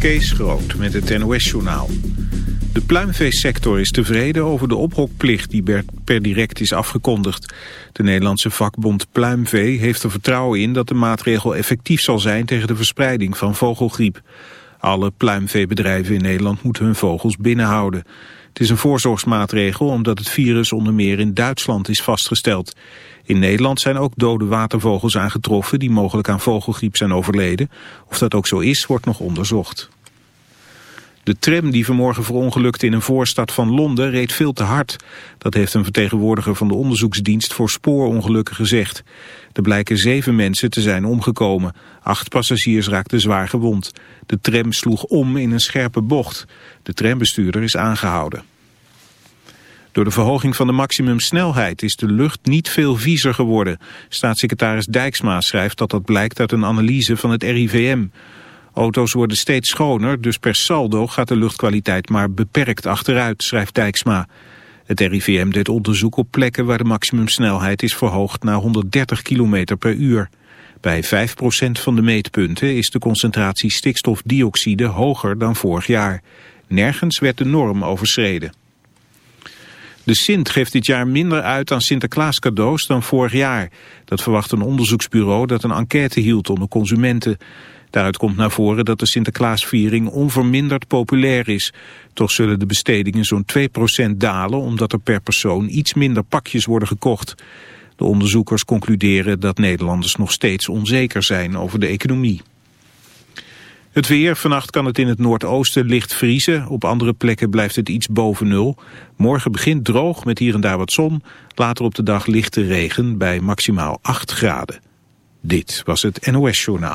Kees Groot met het NOS-journaal. De pluimveesector is tevreden over de ophokplicht die per direct is afgekondigd. De Nederlandse vakbond Pluimvee heeft er vertrouwen in dat de maatregel effectief zal zijn tegen de verspreiding van vogelgriep. Alle pluimveebedrijven in Nederland moeten hun vogels binnenhouden. Het is een voorzorgsmaatregel omdat het virus onder meer in Duitsland is vastgesteld. In Nederland zijn ook dode watervogels aangetroffen die mogelijk aan vogelgriep zijn overleden. Of dat ook zo is, wordt nog onderzocht. De tram die vanmorgen verongelukte in een voorstad van Londen reed veel te hard. Dat heeft een vertegenwoordiger van de onderzoeksdienst voor spoorongelukken gezegd. Er blijken zeven mensen te zijn omgekomen. Acht passagiers raakten zwaar gewond. De tram sloeg om in een scherpe bocht. De trambestuurder is aangehouden. Door de verhoging van de maximumsnelheid is de lucht niet veel viezer geworden. Staatssecretaris Dijksma schrijft dat dat blijkt uit een analyse van het RIVM. Auto's worden steeds schoner, dus per saldo gaat de luchtkwaliteit maar beperkt achteruit, schrijft Dijksma. Het RIVM deed onderzoek op plekken waar de maximumsnelheid is verhoogd naar 130 km per uur. Bij 5% van de meetpunten is de concentratie stikstofdioxide hoger dan vorig jaar. Nergens werd de norm overschreden. De Sint geeft dit jaar minder uit aan Sinterklaas cadeaus dan vorig jaar. Dat verwacht een onderzoeksbureau dat een enquête hield onder consumenten. Daaruit komt naar voren dat de Sinterklaasviering onverminderd populair is. Toch zullen de bestedingen zo'n 2% dalen omdat er per persoon iets minder pakjes worden gekocht. De onderzoekers concluderen dat Nederlanders nog steeds onzeker zijn over de economie. Het weer, vannacht kan het in het noordoosten licht vriezen. Op andere plekken blijft het iets boven nul. Morgen begint droog met hier en daar wat zon. Later op de dag lichte regen bij maximaal 8 graden. Dit was het NOS Journaal.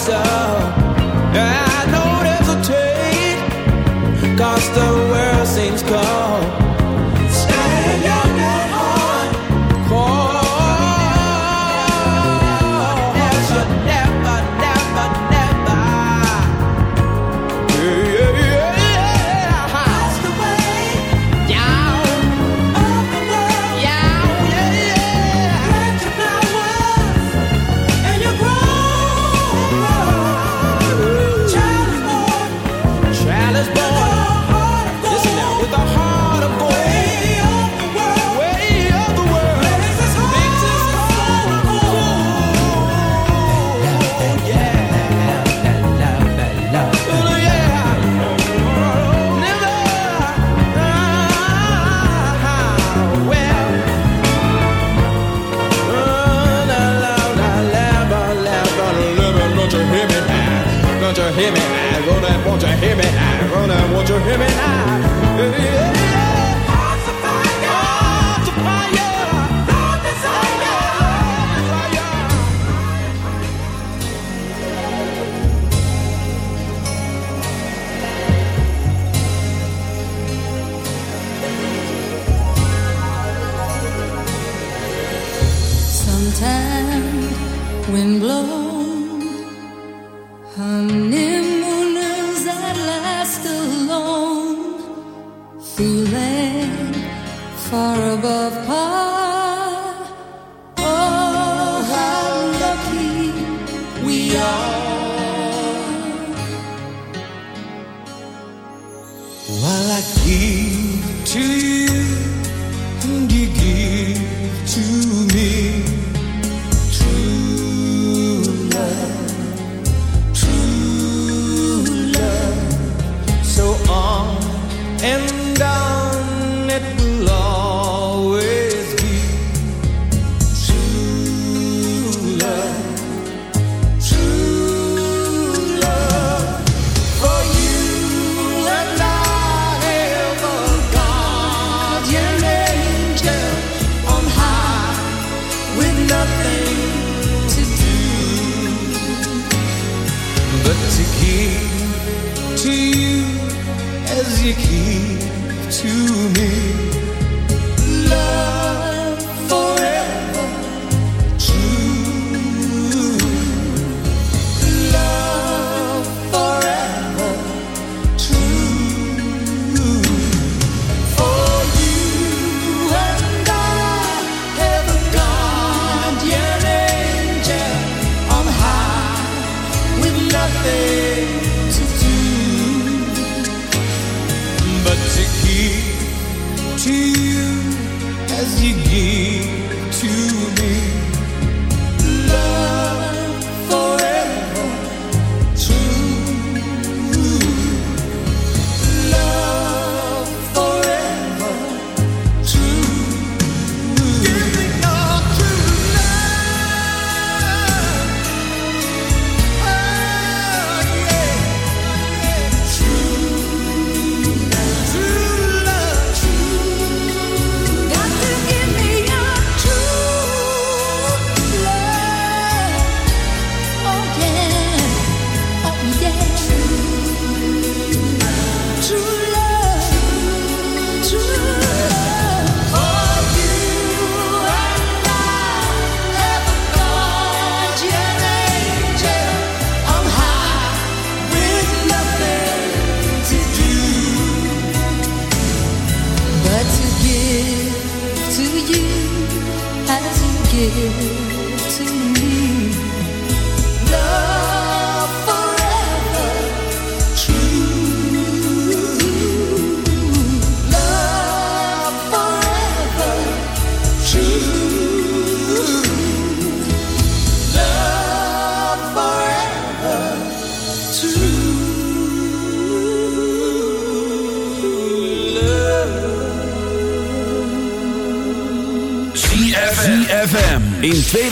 so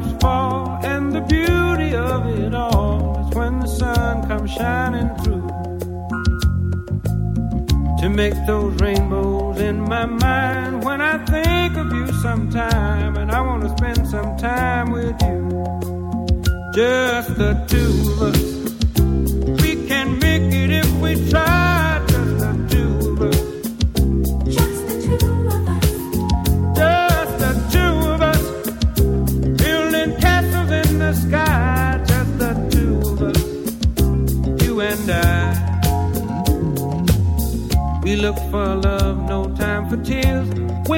Far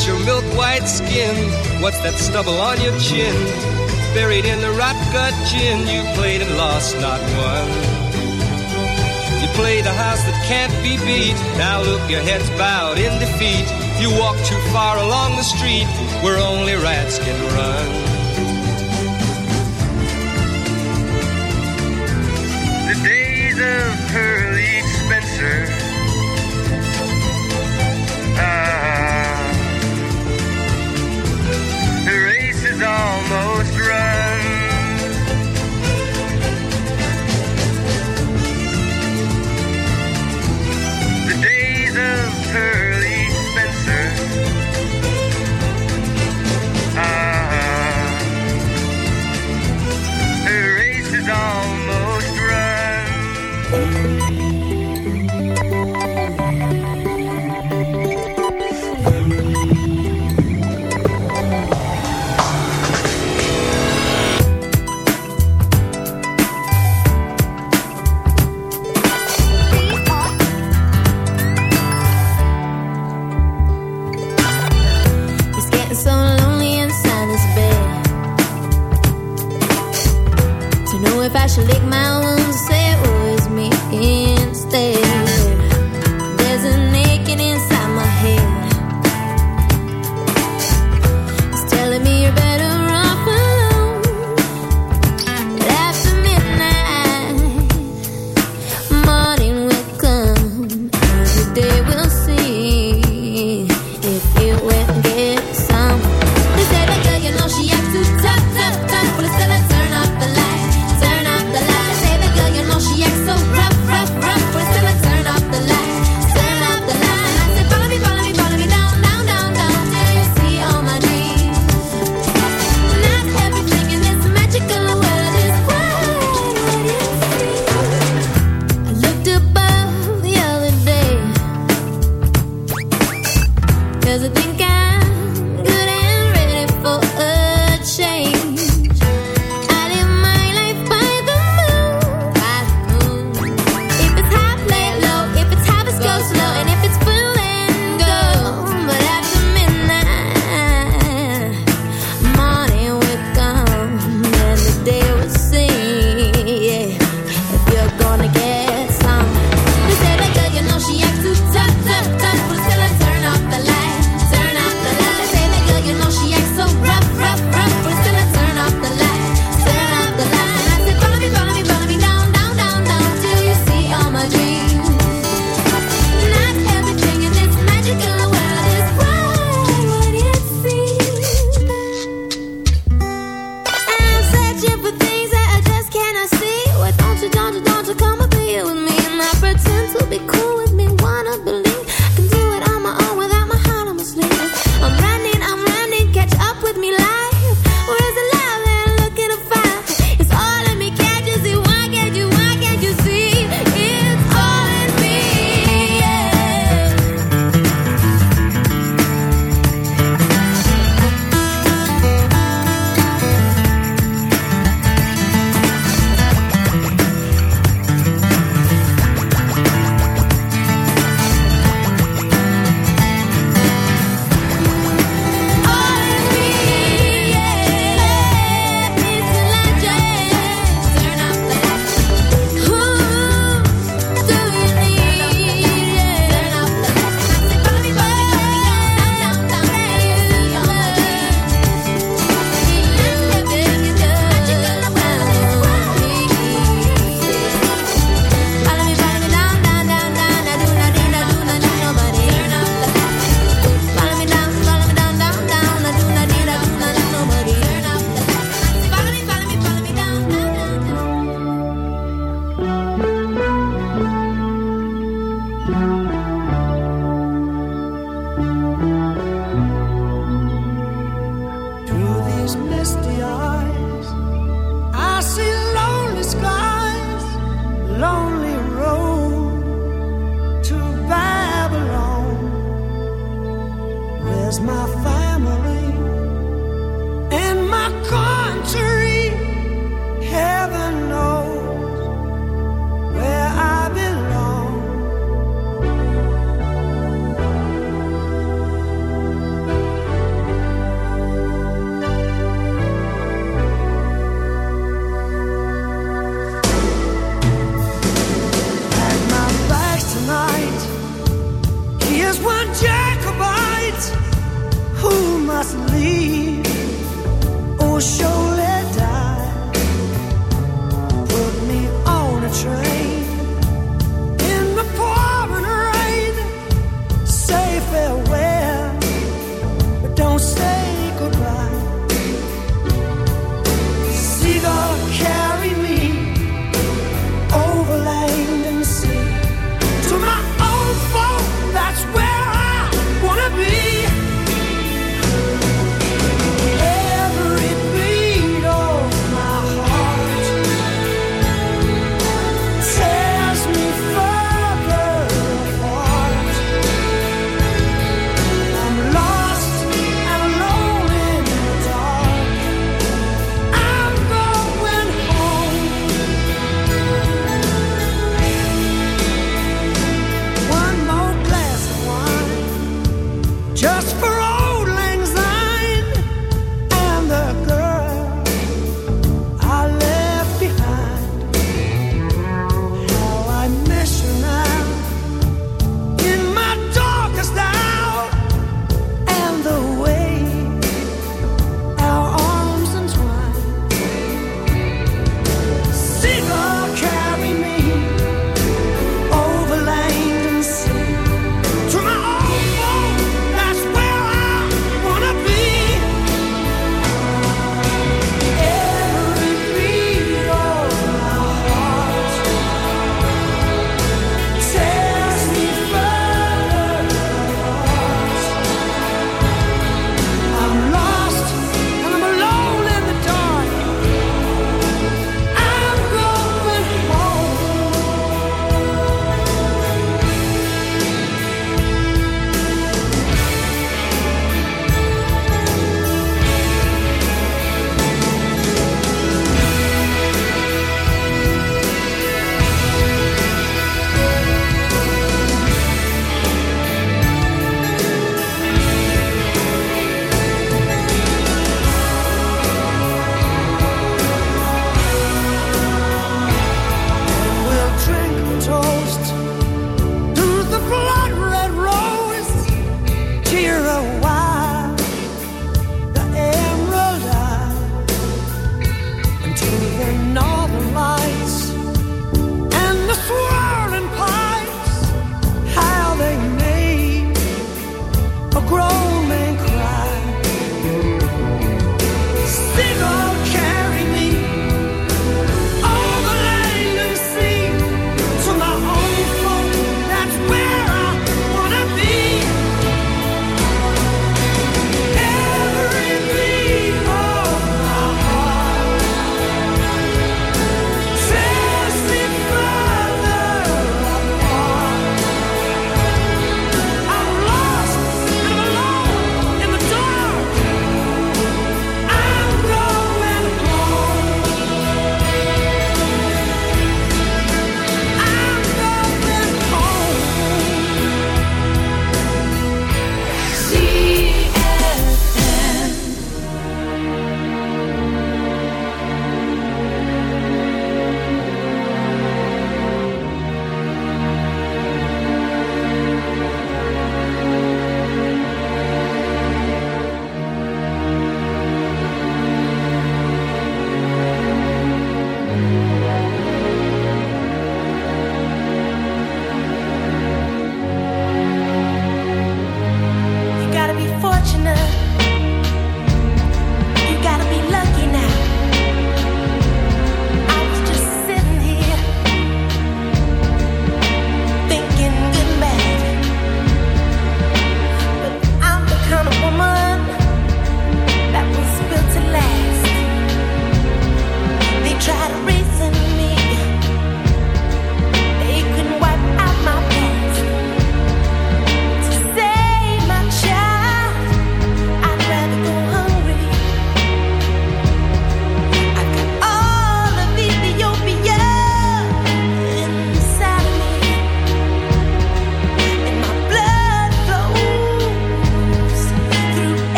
Where's your milk white skin? What's that stubble on your chin? Buried in the rot gut gin, you played and lost, not one. You played a house that can't be beat. Now look, your head's bowed in defeat. You walk too far along the street where only rats can run. The days of Pearly Spencer. most drugs.